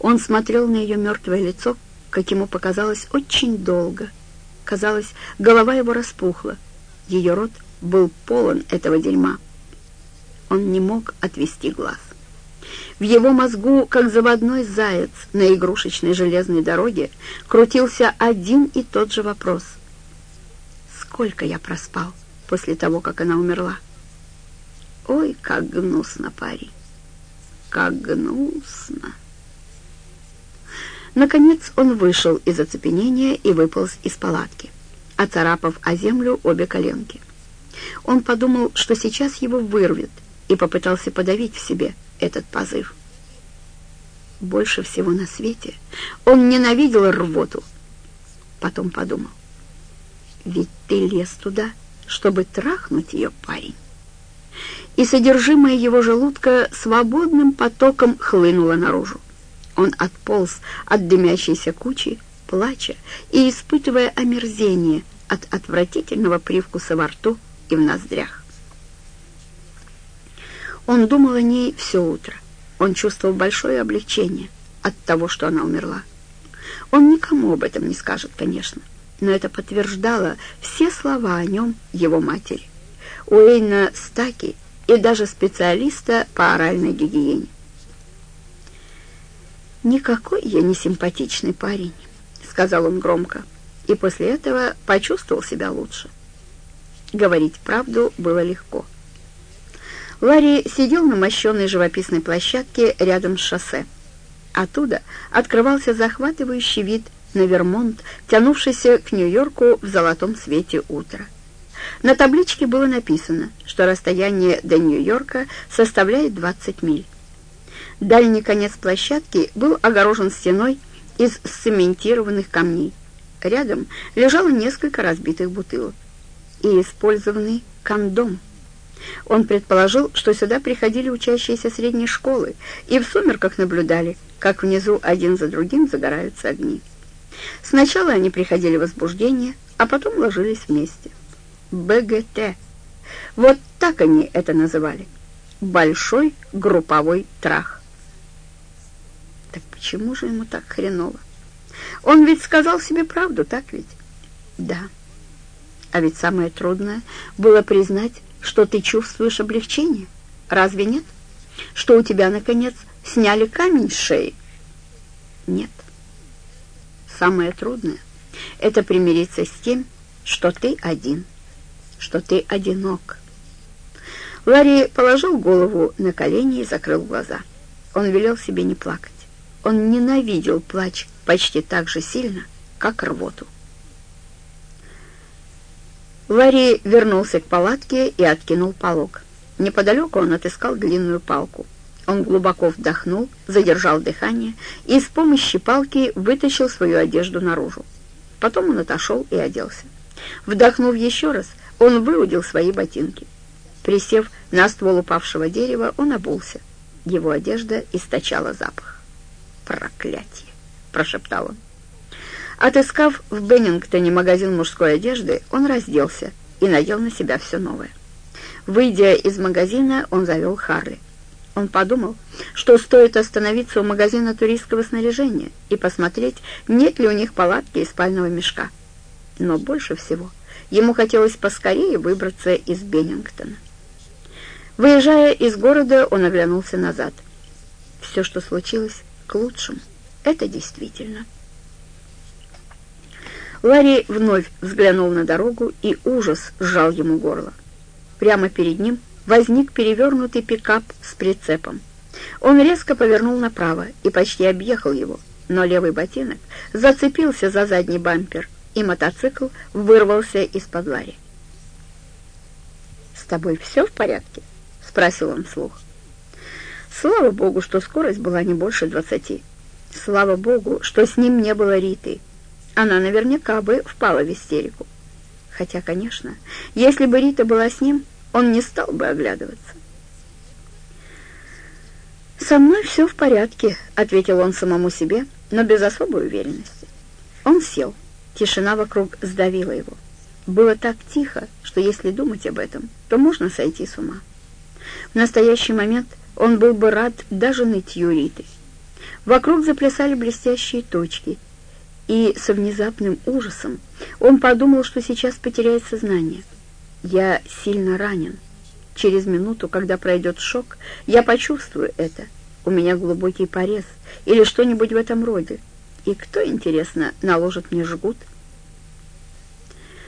Он смотрел на ее мертвое лицо, как ему показалось, очень долго. Казалось, голова его распухла. Ее рот был полон этого дерьма. Он не мог отвести глаз. В его мозгу, как заводной заяц на игрушечной железной дороге, крутился один и тот же вопрос. «Сколько я проспал после того, как она умерла?» «Ой, как гнусно, парень! Как гнусно!» Наконец он вышел из оцепенения и выполз из палатки, оцарапав о землю обе коленки. Он подумал, что сейчас его вырвет, и попытался подавить в себе этот позыв. Больше всего на свете он ненавидел рвоту. Потом подумал, ведь ты лез туда, чтобы трахнуть ее, парень. И содержимое его желудка свободным потоком хлынуло наружу. Он отполз от дымящейся кучи, плача и испытывая омерзение от отвратительного привкуса во рту и в ноздрях. Он думал о ней все утро. Он чувствовал большое облегчение от того, что она умерла. Он никому об этом не скажет, конечно, но это подтверждало все слова о нем его матери, Уэйна Стаки и даже специалиста по оральной гигиене. «Никакой я не симпатичный парень», — сказал он громко, и после этого почувствовал себя лучше. Говорить правду было легко. Ларри сидел на мощенной живописной площадке рядом с шоссе. Оттуда открывался захватывающий вид на Вермонт, тянувшийся к Нью-Йорку в золотом свете утра. На табличке было написано, что расстояние до Нью-Йорка составляет 20 миль. Дальний конец площадки был огорожен стеной из цементированных камней. Рядом лежало несколько разбитых бутылок и использованный кондом. Он предположил, что сюда приходили учащиеся средней школы и в сумерках наблюдали, как внизу один за другим загораются огни. Сначала они приходили в возбуждение, а потом ложились вместе. БГТ. Вот так они это называли. Большой групповой трах. Так почему же ему так хреново? Он ведь сказал себе правду, так ведь? Да. А ведь самое трудное было признать, что ты чувствуешь облегчение. Разве нет? Что у тебя, наконец, сняли камень с шеи? Нет. Самое трудное — это примириться с тем, что ты один, что ты одинок. Ларри положил голову на колени и закрыл глаза. Он велел себе не плакать. Он ненавидел плач почти так же сильно, как рвоту. Ларри вернулся к палатке и откинул полог. Неподалеку он отыскал длинную палку. Он глубоко вдохнул, задержал дыхание и с помощью палки вытащил свою одежду наружу. Потом он отошел и оделся. Вдохнув еще раз, он выудил свои ботинки. Присев на ствол упавшего дерева, он обулся. Его одежда источала запах. «Проклятие!» — прошептал он. Отыскав в Беннингтоне магазин мужской одежды, он разделся и надел на себя все новое. Выйдя из магазина, он завел Харли. Он подумал, что стоит остановиться у магазина туристского снаряжения и посмотреть, нет ли у них палатки и спального мешка. Но больше всего ему хотелось поскорее выбраться из Беннингтона. Выезжая из города, он оглянулся назад. Все, что случилось, к лучшему. Это действительно. Ларри вновь взглянул на дорогу, и ужас сжал ему горло. Прямо перед ним возник перевернутый пикап с прицепом. Он резко повернул направо и почти объехал его, но левый ботинок зацепился за задний бампер, и мотоцикл вырвался из-под Ларри. «С тобой все в порядке?» — спросил он вслух. Слава богу, что скорость была не больше двадцати. Слава богу, что с ним не было Риты, она наверняка бы впала в истерику. Хотя, конечно, если бы Рита была с ним, он не стал бы оглядываться. «Со мной все в порядке», — ответил он самому себе, но без особой уверенности. Он сел. Тишина вокруг сдавила его. Было так тихо, что если думать об этом, то можно сойти с ума. В настоящий момент он был бы рад даже нытью Риты. Вокруг заплясали блестящие точки, и со внезапным ужасом он подумал, что сейчас потеряет сознание. «Я сильно ранен. Через минуту, когда пройдет шок, я почувствую это. У меня глубокий порез или что-нибудь в этом роде. И кто, интересно, наложит мне жгут?»